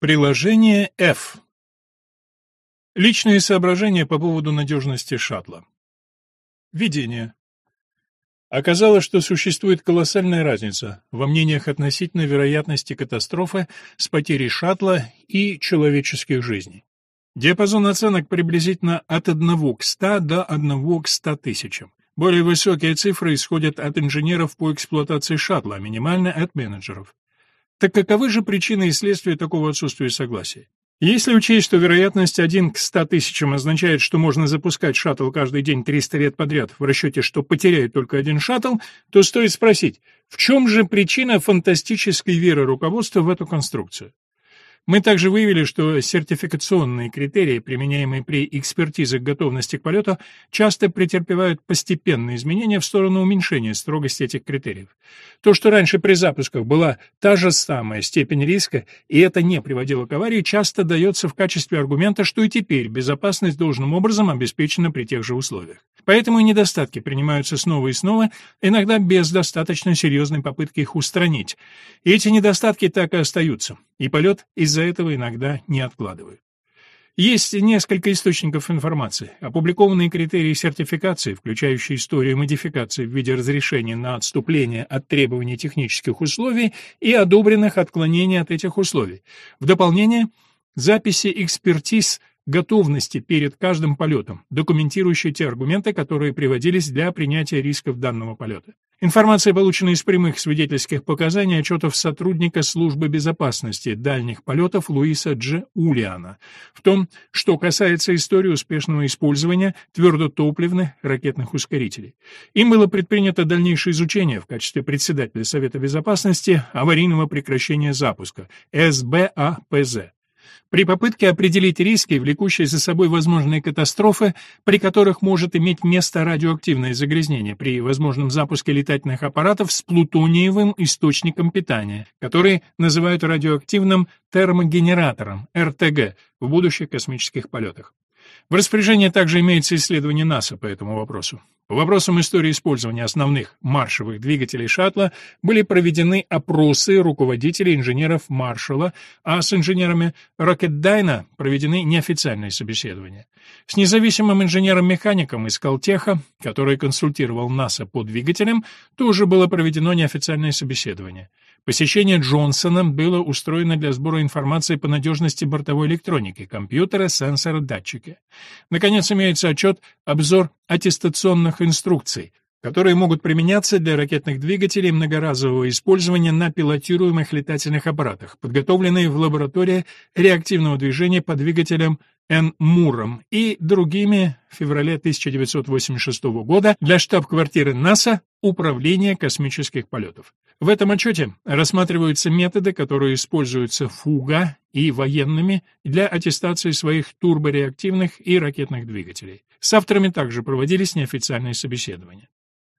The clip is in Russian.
Приложение F. Личные соображения по поводу надежности шаттла. Введение. Оказалось, что существует колоссальная разница во мнениях относительно вероятности катастрофы с потерей шаттла и человеческих жизней. Диапазон оценок приблизительно от 1 к 100 до 1 к 100 тысячам. Более высокие цифры исходят от инженеров по эксплуатации шаттла, а минимально от менеджеров. Так каковы же причины и следствия такого отсутствия согласия? Если учесть, что вероятность 1 к 100 тысячам означает, что можно запускать шаттл каждый день 300 лет подряд, в расчете, что потеряют только один шаттл, то стоит спросить, в чем же причина фантастической веры руководства в эту конструкцию? Мы также выявили, что сертификационные критерии, применяемые при экспертизе готовности к полету, часто претерпевают постепенные изменения в сторону уменьшения строгости этих критериев. То, что раньше при запусках была та же самая степень риска, и это не приводило к аварии, часто дается в качестве аргумента, что и теперь безопасность должным образом обеспечена при тех же условиях. Поэтому недостатки принимаются снова и снова, иногда без достаточно серьезной попытки их устранить. И эти недостатки так и остаются, и полет из-за этого иногда не откладывают. Есть несколько источников информации. Опубликованные критерии сертификации, включающие историю модификации в виде разрешения на отступление от требований технических условий и одобренных отклонений от этих условий. В дополнение, записи экспертиз готовности перед каждым полетом, документирующие те аргументы, которые приводились для принятия рисков данного полета. Информация получена из прямых свидетельских показаний отчетов сотрудника службы безопасности дальних полетов Луиса Дж. Улиана в том, что касается истории успешного использования твердотопливных ракетных ускорителей. Им было предпринято дальнейшее изучение в качестве председателя Совета безопасности аварийного прекращения запуска СБАПЗ при попытке определить риски, влекущие за собой возможные катастрофы, при которых может иметь место радиоактивное загрязнение при возможном запуске летательных аппаратов с плутониевым источником питания, который называют радиоактивным термогенератором, РТГ, в будущих космических полетах. В распоряжении также имеется исследование НАСА по этому вопросу. Вопросам истории использования основных маршевых двигателей шаттла были проведены опросы руководителей инженеров маршала, а с инженерами Рокетдайна проведены неофициальные собеседования. С независимым инженером-механиком из Калтеха, который консультировал НАСА по двигателям, тоже было проведено неофициальное собеседование. Посещение Джонсона было устроено для сбора информации по надежности бортовой электроники, компьютера, сенсора, датчика. Наконец, имеется отчет, обзор аттестационных инструкций, которые могут применяться для ракетных двигателей многоразового использования на пилотируемых летательных аппаратах, подготовленные в лаборатории реактивного движения по двигателям Н. Муром и другими в феврале 1986 года для штаб-квартиры НАСА Управления космических полетов. В этом отчете рассматриваются методы, которые используются ФУГА и военными для аттестации своих турбореактивных и ракетных двигателей. С авторами также проводились неофициальные собеседования.